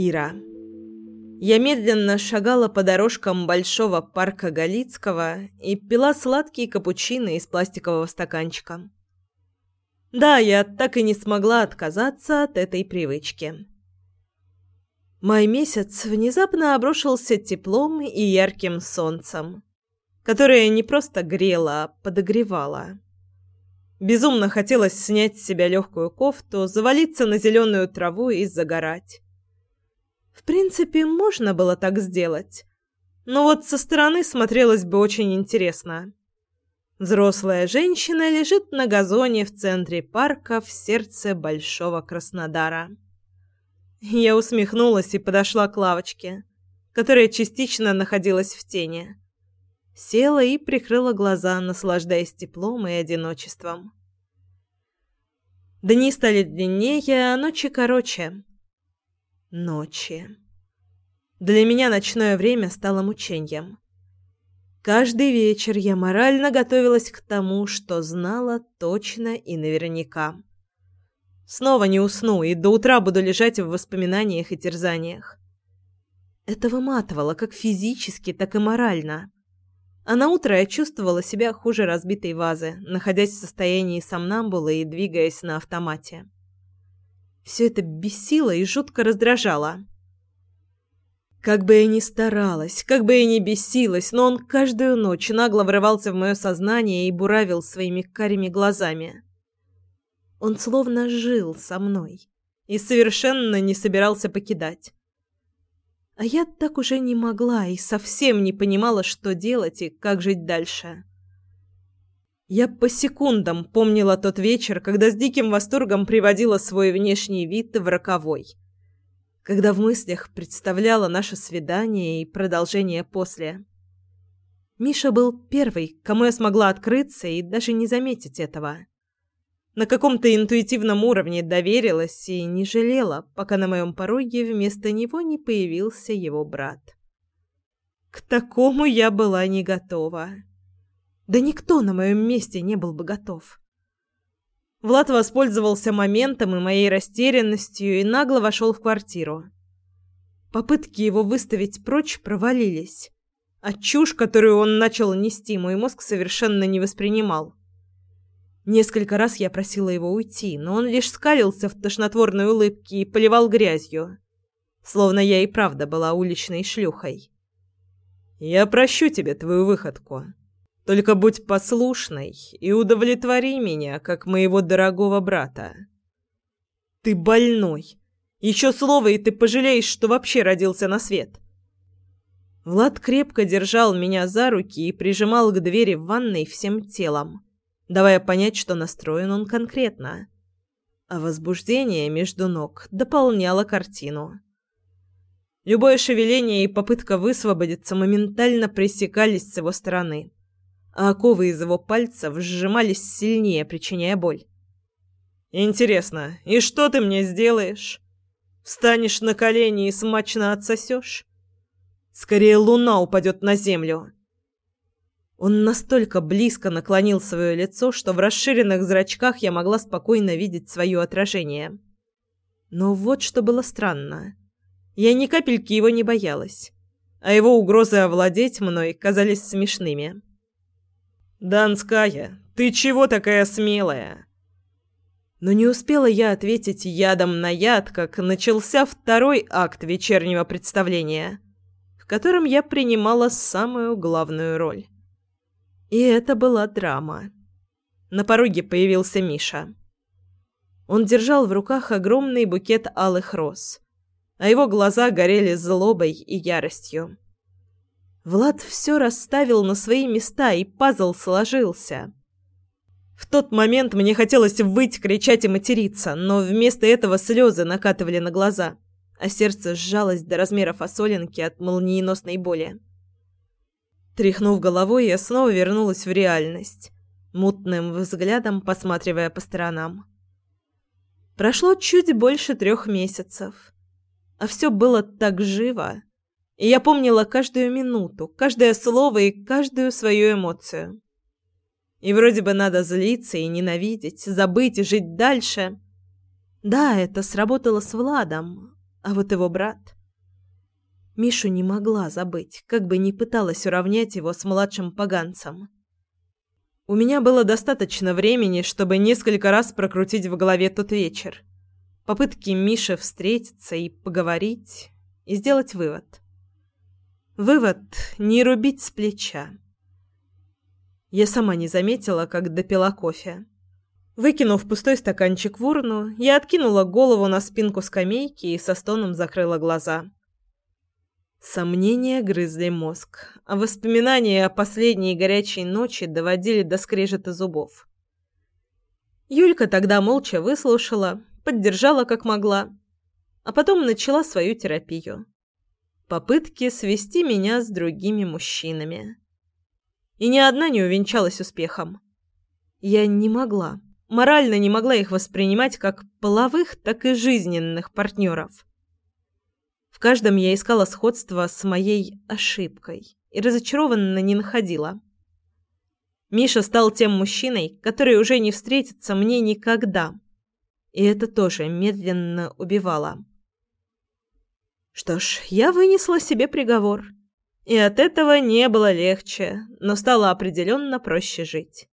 Ира. Я медленно шагала по дорожкам большого парка Галицкого и пила сладкие капучино из пластикового стаканчика. Да, я так и не смогла отказаться от этой привычки. Май месяц внезапно обрушился теплом и ярким солнцем, которое не просто грело, а подогревало. Безумно хотелось снять с себя легкую кофту, завалиться на зеленую траву и загорать. Принципе, можно было так сделать. Но вот со стороны смотрелось бы очень интересно. Взрослая женщина лежит на газоне в центре парка в сердце Большого Краснодара. Я усмехнулась и подошла к лавочке, которая частично находилась в тени. Села и прикрыла глаза, наслаждаясь теплом и одиночеством. Дни стали длиннее, а ночи короче. Ночи. Для меня ночное время стало мучением. Каждый вечер я морально готовилась к тому, что знала точно и наверняка. Снова не усну и до утра буду лежать в воспоминаниях и терзаниях. Это выматывало как физически, так и морально. А на утро я чувствовала себя хуже разбитой вазы, находясь в состоянии сомнамбулы и двигаясь на автомате. Все это бесило и жутко раздражало. Как бы я ни старалась, как бы я ни бесилась, но он каждую ночь нагло врывался в мое сознание и буравил своими карими глазами. Он словно жил со мной и совершенно не собирался покидать. А я так уже не могла и совсем не понимала, что делать и как жить дальше. Я по секундам помнила тот вечер, когда с диким восторгом приводила свой внешний вид в роковой. Когда в мыслях представляла наше свидание и продолжение после. Миша был первый, кому я смогла открыться и даже не заметить этого на каком-то интуитивном уровне доверилась и не жалела, пока на моем пороге вместо него не появился его брат. К такому я была не готова. Да никто на моем месте не был бы готов. Влад воспользовался моментом и моей растерянностью и нагло вошел в квартиру. Попытки его выставить прочь провалились. А чушь, которую он начал нести, мой мозг совершенно не воспринимал. Несколько раз я просила его уйти, но он лишь скалился в тошнотворной улыбке и поливал грязью, словно я и правда была уличной шлюхой. «Я прощу тебе твою выходку. Только будь послушной и удовлетвори меня, как моего дорогого брата». «Ты больной. Еще слово, и ты пожалеешь, что вообще родился на свет». Влад крепко держал меня за руки и прижимал к двери в ванной всем телом давая понять, что настроен он конкретно. А возбуждение между ног дополняло картину. Любое шевеление и попытка высвободиться моментально пресекались с его стороны, а оковы из его пальцев сжимались сильнее, причиняя боль. «Интересно, и что ты мне сделаешь? Встанешь на колени и смачно отсосешь? Скорее луна упадет на землю!» Он настолько близко наклонил свое лицо, что в расширенных зрачках я могла спокойно видеть свое отражение. Но вот что было странно. Я ни капельки его не боялась, а его угрозы овладеть мной казались смешными. «Донская, ты чего такая смелая?» Но не успела я ответить ядом на яд, как начался второй акт вечернего представления, в котором я принимала самую главную роль. И это была драма. На пороге появился Миша. Он держал в руках огромный букет алых роз, а его глаза горели злобой и яростью. Влад все расставил на свои места, и пазл сложился. В тот момент мне хотелось выть, кричать и материться, но вместо этого слезы накатывали на глаза, а сердце сжалось до размера фасолинки от молниеносной боли. Тряхнув головой, я снова вернулась в реальность, мутным взглядом посматривая по сторонам. Прошло чуть больше трех месяцев, а все было так живо, и я помнила каждую минуту, каждое слово и каждую свою эмоцию. И вроде бы надо злиться и ненавидеть, забыть и жить дальше. Да, это сработало с Владом, А вот его брат... Мишу не могла забыть, как бы ни пыталась уравнять его с младшим поганцем. У меня было достаточно времени, чтобы несколько раз прокрутить в голове тот вечер. Попытки Миши встретиться и поговорить, и сделать вывод. Вывод – не рубить с плеча. Я сама не заметила, как допила кофе. Выкинув пустой стаканчик в урну, я откинула голову на спинку скамейки и со стоном закрыла глаза. Сомнения грызли мозг, а воспоминания о последней горячей ночи доводили до скрежета зубов. Юлька тогда молча выслушала, поддержала как могла, а потом начала свою терапию. Попытки свести меня с другими мужчинами. И ни одна не увенчалась успехом. Я не могла морально не могла их воспринимать как половых, так и жизненных партнеров. В каждом я искала сходство с моей ошибкой и разочарованно не находила. Миша стал тем мужчиной, который уже не встретится мне никогда. И это тоже медленно убивало. Что ж, я вынесла себе приговор. И от этого не было легче, но стало определенно проще жить.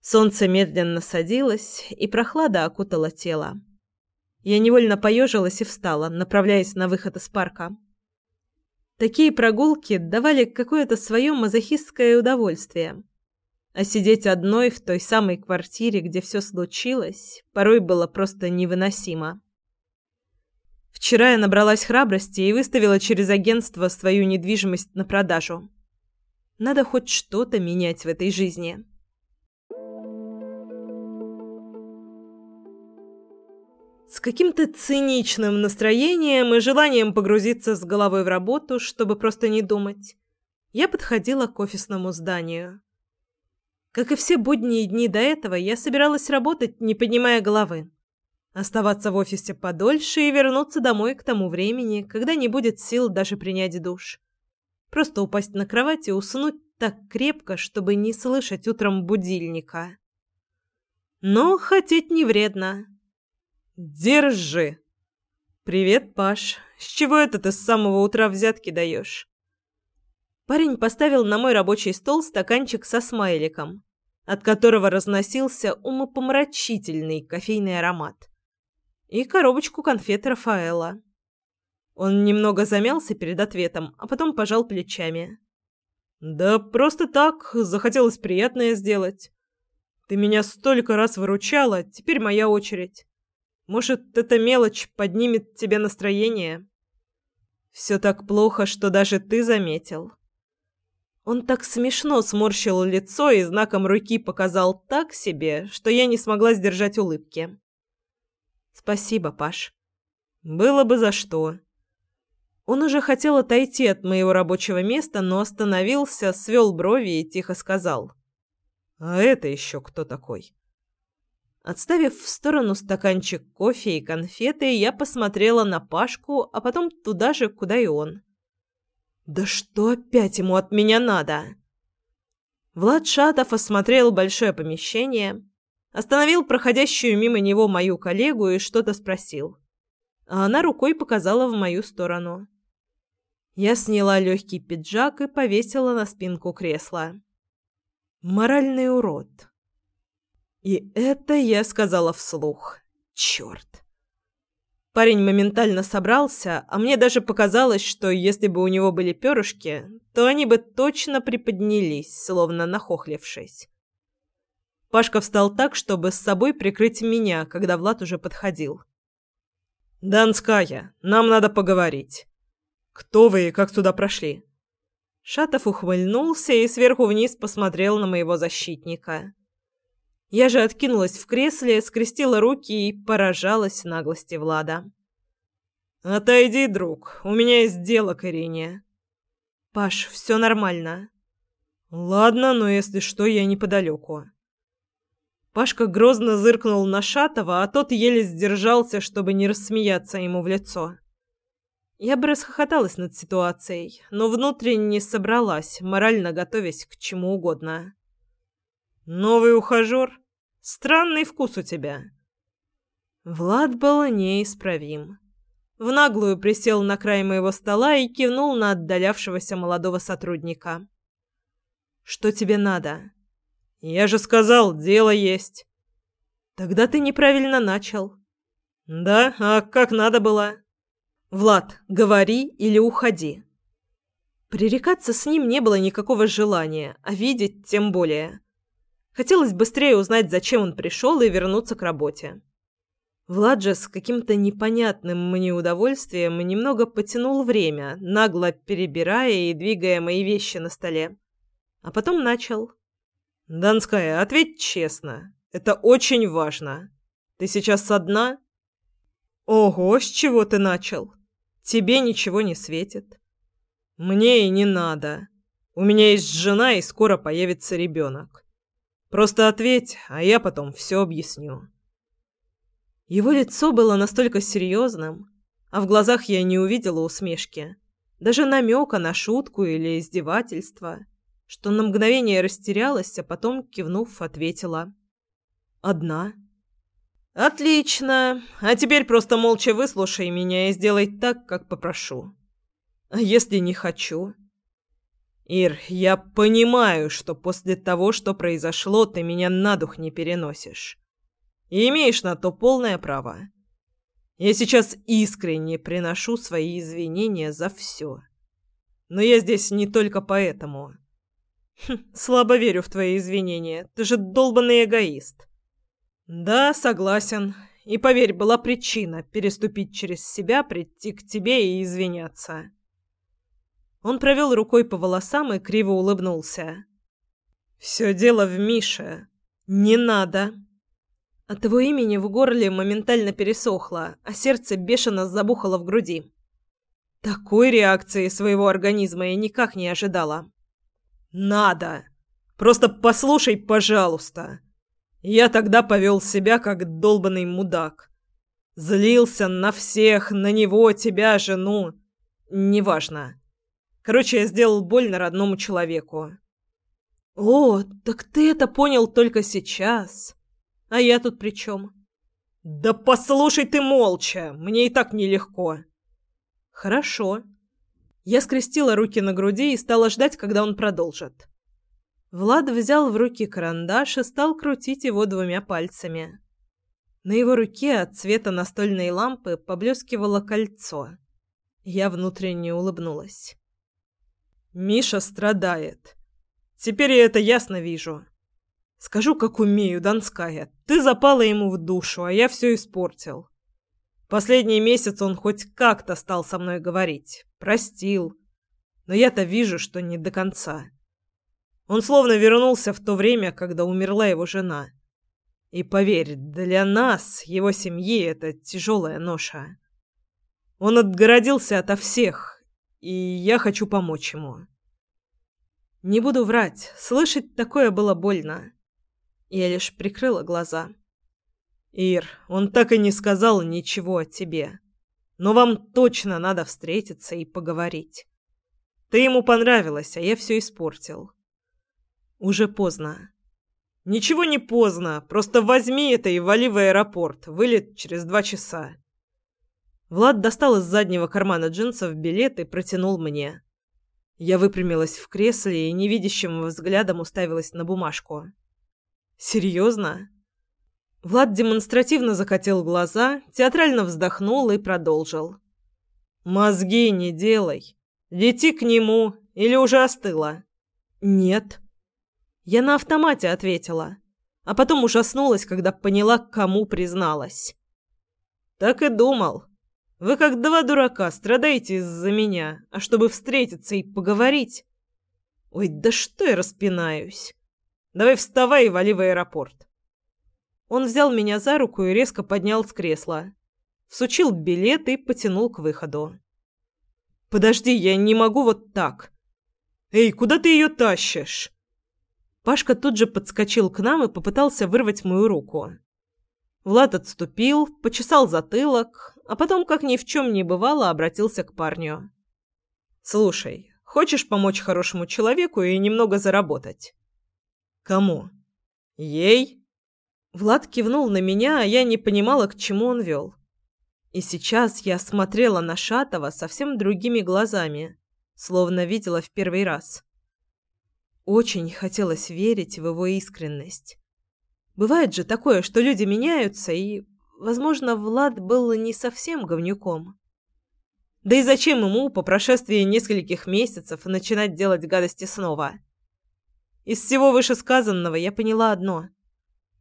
Солнце медленно садилось, и прохлада окутала тело. Я невольно поежилась и встала, направляясь на выход из парка. Такие прогулки давали какое-то свое мазохистское удовольствие. А сидеть одной в той самой квартире, где все случилось, порой было просто невыносимо. Вчера я набралась храбрости и выставила через агентство свою недвижимость на продажу. Надо хоть что-то менять в этой жизни. С каким-то циничным настроением и желанием погрузиться с головой в работу, чтобы просто не думать, я подходила к офисному зданию. Как и все будние дни до этого, я собиралась работать, не поднимая головы. Оставаться в офисе подольше и вернуться домой к тому времени, когда не будет сил даже принять душ. Просто упасть на кровать и уснуть так крепко, чтобы не слышать утром будильника. Но хотеть не вредно. Держи. Привет, Паш. С чего это ты с самого утра взятки даешь? Парень поставил на мой рабочий стол стаканчик со смайликом, от которого разносился умопомрачительный кофейный аромат, и коробочку конфет Рафаэла. Он немного замялся перед ответом, а потом пожал плечами. «Да просто так, захотелось приятное сделать. Ты меня столько раз выручала, теперь моя очередь. Может, эта мелочь поднимет тебе настроение? Все так плохо, что даже ты заметил. Он так смешно сморщил лицо и знаком руки показал так себе, что я не смогла сдержать улыбки. Спасибо, Паш. Было бы за что. Он уже хотел отойти от моего рабочего места, но остановился, свел брови и тихо сказал: "А это еще кто такой?" Отставив в сторону стаканчик кофе и конфеты, я посмотрела на Пашку, а потом туда же, куда и он. «Да что опять ему от меня надо?» Влад Шатов осмотрел большое помещение, остановил проходящую мимо него мою коллегу и что-то спросил. А она рукой показала в мою сторону. Я сняла легкий пиджак и повесила на спинку кресла. «Моральный урод». И это я сказала вслух. Черт. Парень моментально собрался, а мне даже показалось, что если бы у него были перышки, то они бы точно приподнялись, словно нахохлившись. Пашка встал так, чтобы с собой прикрыть меня, когда Влад уже подходил. «Донская, нам надо поговорить. Кто вы и как сюда прошли?» Шатов ухмыльнулся и сверху вниз посмотрел на моего защитника. Я же откинулась в кресле, скрестила руки и поражалась наглости Влада. «Отойди, друг, у меня есть дело к Ирине». «Паш, все нормально». «Ладно, но если что, я неподалеку». Пашка грозно зыркнул на Шатова, а тот еле сдержался, чтобы не рассмеяться ему в лицо. Я бы расхохоталась над ситуацией, но внутренне собралась, морально готовясь к чему угодно. Новый ухажер? Странный вкус у тебя. Влад был неисправим. в наглую присел на край моего стола и кивнул на отдалявшегося молодого сотрудника. «Что тебе надо?» «Я же сказал, дело есть». «Тогда ты неправильно начал». «Да? А как надо было?» «Влад, говори или уходи». Пререкаться с ним не было никакого желания, а видеть тем более. Хотелось быстрее узнать, зачем он пришел, и вернуться к работе. Влад же с каким-то непонятным мне удовольствием немного потянул время, нагло перебирая и двигая мои вещи на столе. А потом начал. «Донская, ответь честно. Это очень важно. Ты сейчас одна?» «Ого, с чего ты начал? Тебе ничего не светит». «Мне и не надо. У меня есть жена, и скоро появится ребенок. Просто ответь, а я потом все объясню». Его лицо было настолько серьезным, а в глазах я не увидела усмешки, даже намека на шутку или издевательство, что на мгновение растерялась, а потом, кивнув, ответила. «Одна». «Отлично. А теперь просто молча выслушай меня и сделай так, как попрошу. А если не хочу?» «Ир, я понимаю, что после того, что произошло, ты меня на дух не переносишь. И имеешь на то полное право. Я сейчас искренне приношу свои извинения за все. Но я здесь не только поэтому. Хм, слабо верю в твои извинения. Ты же долбанный эгоист. Да, согласен. И поверь, была причина переступить через себя, прийти к тебе и извиняться. Он провел рукой по волосам и криво улыбнулся. Все дело в Мише. Не надо. От его имени в горле моментально пересохло, а сердце бешено забухало в груди. Такой реакции своего организма я никак не ожидала. «Надо! Просто послушай, пожалуйста!» Я тогда повел себя как долбанный мудак. Злился на всех, на него, тебя, жену. Неважно. Короче, я сделал больно родному человеку. «О, так ты это понял только сейчас!» А я тут при чем? Да послушай ты молча, мне и так нелегко. Хорошо. Я скрестила руки на груди и стала ждать, когда он продолжит. Влад взял в руки карандаш и стал крутить его двумя пальцами. На его руке от цвета настольной лампы поблескивало кольцо. Я внутренне улыбнулась. Миша страдает. Теперь я это ясно вижу. Скажу, как умею, Донская. Ты запала ему в душу, а я все испортил. Последний месяц он хоть как-то стал со мной говорить. Простил. Но я-то вижу, что не до конца. Он словно вернулся в то время, когда умерла его жена. И поверь, для нас, его семьи, это тяжелая ноша. Он отгородился ото всех, и я хочу помочь ему. Не буду врать, слышать такое было больно. Я лишь прикрыла глаза. «Ир, он так и не сказал ничего о тебе. Но вам точно надо встретиться и поговорить. Ты ему понравилась, а я все испортил. Уже поздно». «Ничего не поздно. Просто возьми это и вали в аэропорт. Вылет через два часа». Влад достал из заднего кармана джинсов билет и протянул мне. Я выпрямилась в кресле и невидящим взглядом уставилась на бумажку. Серьезно? Влад демонстративно закатил глаза, театрально вздохнул и продолжил. Мозги не делай. Лети к нему или уже остыла? Нет. Я на автомате ответила, а потом ужаснулась, когда поняла, кому призналась. Так и думал. Вы как два дурака страдаете из-за меня, а чтобы встретиться и поговорить. Ой, да что я распинаюсь. Давай вставай и вали в аэропорт. Он взял меня за руку и резко поднял с кресла. Всучил билет и потянул к выходу. «Подожди, я не могу вот так!» «Эй, куда ты ее тащишь?» Пашка тут же подскочил к нам и попытался вырвать мою руку. Влад отступил, почесал затылок, а потом, как ни в чем не бывало, обратился к парню. «Слушай, хочешь помочь хорошему человеку и немного заработать?» Кому? Ей? Влад кивнул на меня, а я не понимала, к чему он вел. И сейчас я смотрела на Шатова совсем другими глазами, словно видела в первый раз. Очень хотелось верить в его искренность. Бывает же такое, что люди меняются, и, возможно, Влад был не совсем говнюком. Да и зачем ему по прошествии нескольких месяцев начинать делать гадости снова? Из всего вышесказанного я поняла одно.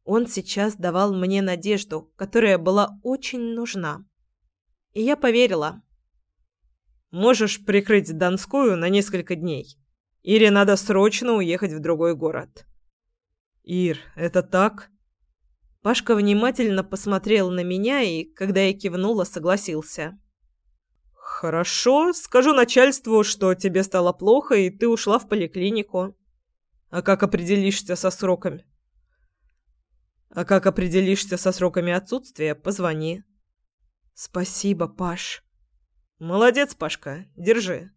Он сейчас давал мне надежду, которая была очень нужна. И я поверила. «Можешь прикрыть Донскую на несколько дней?» Ире надо срочно уехать в другой город. Ир, это так? Пашка внимательно посмотрел на меня и, когда я кивнула, согласился. Хорошо, скажу начальству, что тебе стало плохо и ты ушла в поликлинику. А как определишься со сроками? А как определишься со сроками отсутствия, позвони. Спасибо, Паш. Молодец, Пашка. Держи.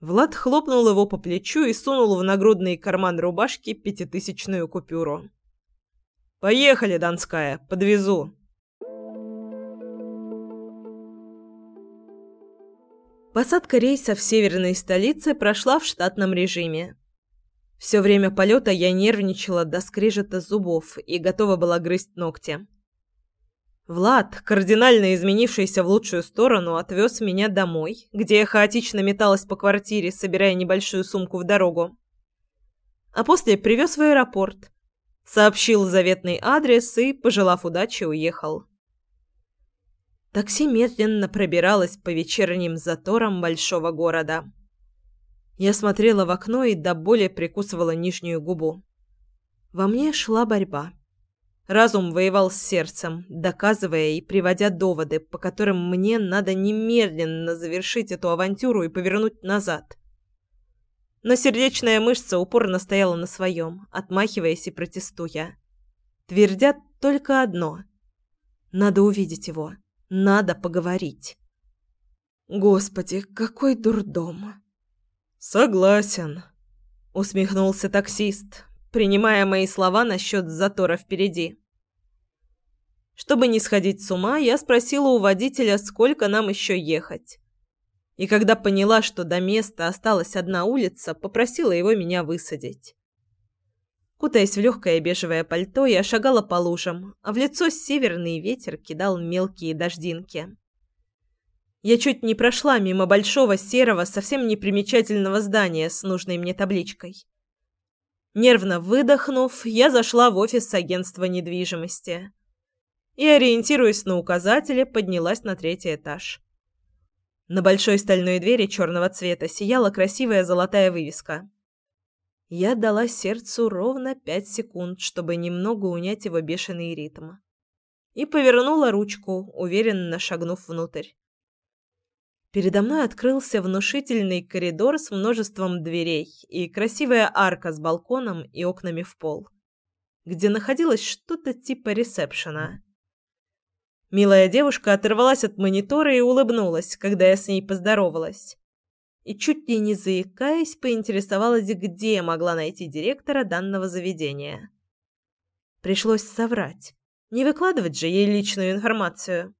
Влад хлопнул его по плечу и сунул в нагрудный карман рубашки пятитысячную купюру. «Поехали, Донская, подвезу». Посадка рейса в северной столице прошла в штатном режиме. Все время полета я нервничала до скрежета зубов и готова была грызть ногти. Влад, кардинально изменившийся в лучшую сторону, отвез меня домой, где я хаотично металась по квартире, собирая небольшую сумку в дорогу. А после привез в аэропорт, сообщил заветный адрес и, пожелав удачи, уехал. Такси медленно пробиралось по вечерним заторам большого города. Я смотрела в окно и до боли прикусывала нижнюю губу. Во мне шла борьба. Разум воевал с сердцем, доказывая и приводя доводы, по которым мне надо немедленно завершить эту авантюру и повернуть назад. Но сердечная мышца упорно стояла на своем, отмахиваясь и протестуя. Твердят только одно. Надо увидеть его. Надо поговорить. Господи, какой дурдом. Согласен, усмехнулся таксист, принимая мои слова насчет затора впереди. Чтобы не сходить с ума, я спросила у водителя, сколько нам еще ехать. И когда поняла, что до места осталась одна улица, попросила его меня высадить. Кутаясь в легкое бежевое пальто, я шагала по лужам, а в лицо северный ветер кидал мелкие дождинки. Я чуть не прошла мимо большого серого, совсем непримечательного здания с нужной мне табличкой. Нервно выдохнув, я зашла в офис агентства недвижимости и, ориентируясь на указатели, поднялась на третий этаж. На большой стальной двери черного цвета сияла красивая золотая вывеска. Я дала сердцу ровно пять секунд, чтобы немного унять его бешеный ритм. И повернула ручку, уверенно шагнув внутрь. Передо мной открылся внушительный коридор с множеством дверей и красивая арка с балконом и окнами в пол, где находилось что-то типа ресепшена. Милая девушка оторвалась от монитора и улыбнулась, когда я с ней поздоровалась. И чуть ли не заикаясь, поинтересовалась, где могла найти директора данного заведения. Пришлось соврать. Не выкладывать же ей личную информацию.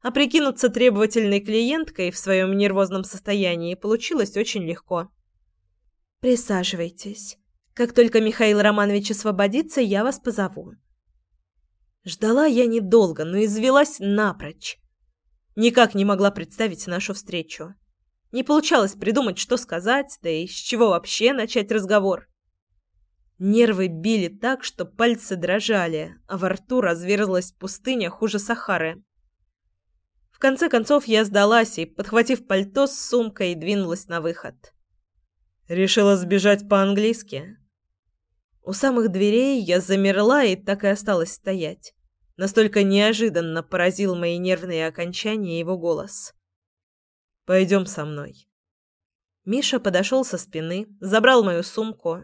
А прикинуться требовательной клиенткой в своем нервозном состоянии получилось очень легко. «Присаживайтесь. Как только Михаил Романович освободится, я вас позову». Ждала я недолго, но извелась напрочь. Никак не могла представить нашу встречу. Не получалось придумать, что сказать, да и с чего вообще начать разговор. Нервы били так, что пальцы дрожали, а во рту разверзлась пустыня хуже Сахары. В конце концов я сдалась и, подхватив пальто с сумкой, двинулась на выход. Решила сбежать по-английски. У самых дверей я замерла и так и осталась стоять. Настолько неожиданно поразил мои нервные окончания его голос. «Пойдем со мной». Миша подошел со спины, забрал мою сумку,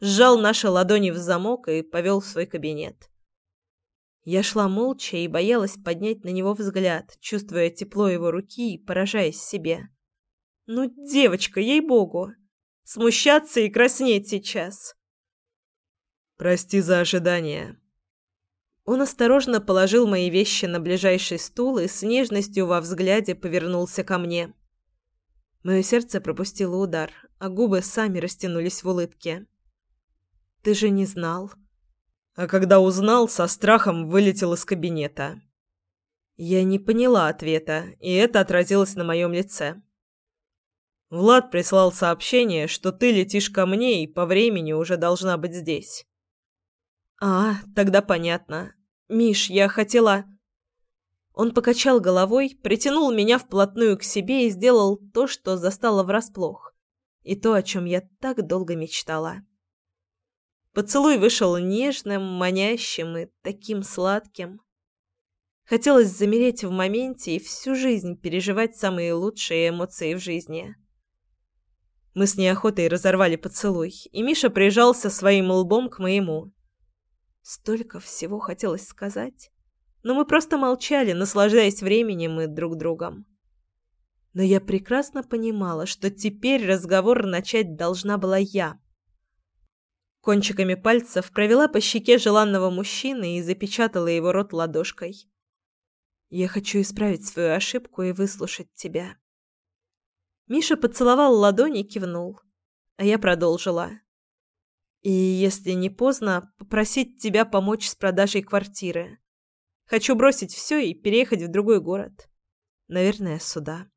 сжал наши ладони в замок и повел в свой кабинет. Я шла молча и боялась поднять на него взгляд, чувствуя тепло его руки и поражаясь себе. «Ну, девочка, ей-богу! Смущаться и краснеть сейчас!» «Прости за ожидание». Он осторожно положил мои вещи на ближайший стул и с нежностью во взгляде повернулся ко мне. Мое сердце пропустило удар, а губы сами растянулись в улыбке. «Ты же не знал?» А когда узнал, со страхом вылетел из кабинета. Я не поняла ответа, и это отразилось на моем лице. Влад прислал сообщение, что ты летишь ко мне и по времени уже должна быть здесь. А, тогда понятно. Миш, я хотела... Он покачал головой, притянул меня вплотную к себе и сделал то, что застало врасплох. И то, о чем я так долго мечтала. Поцелуй вышел нежным, манящим и таким сладким. Хотелось замереть в моменте и всю жизнь переживать самые лучшие эмоции в жизни. Мы с неохотой разорвали поцелуй, и Миша прижался своим лбом к моему. Столько всего хотелось сказать, но мы просто молчали, наслаждаясь временем и друг другом. Но я прекрасно понимала, что теперь разговор начать должна была я. Кончиками пальцев провела по щеке желанного мужчины и запечатала его рот ладошкой. «Я хочу исправить свою ошибку и выслушать тебя». Миша поцеловал ладони и кивнул. А я продолжила. «И если не поздно, попросить тебя помочь с продажей квартиры. Хочу бросить все и переехать в другой город. Наверное, сюда».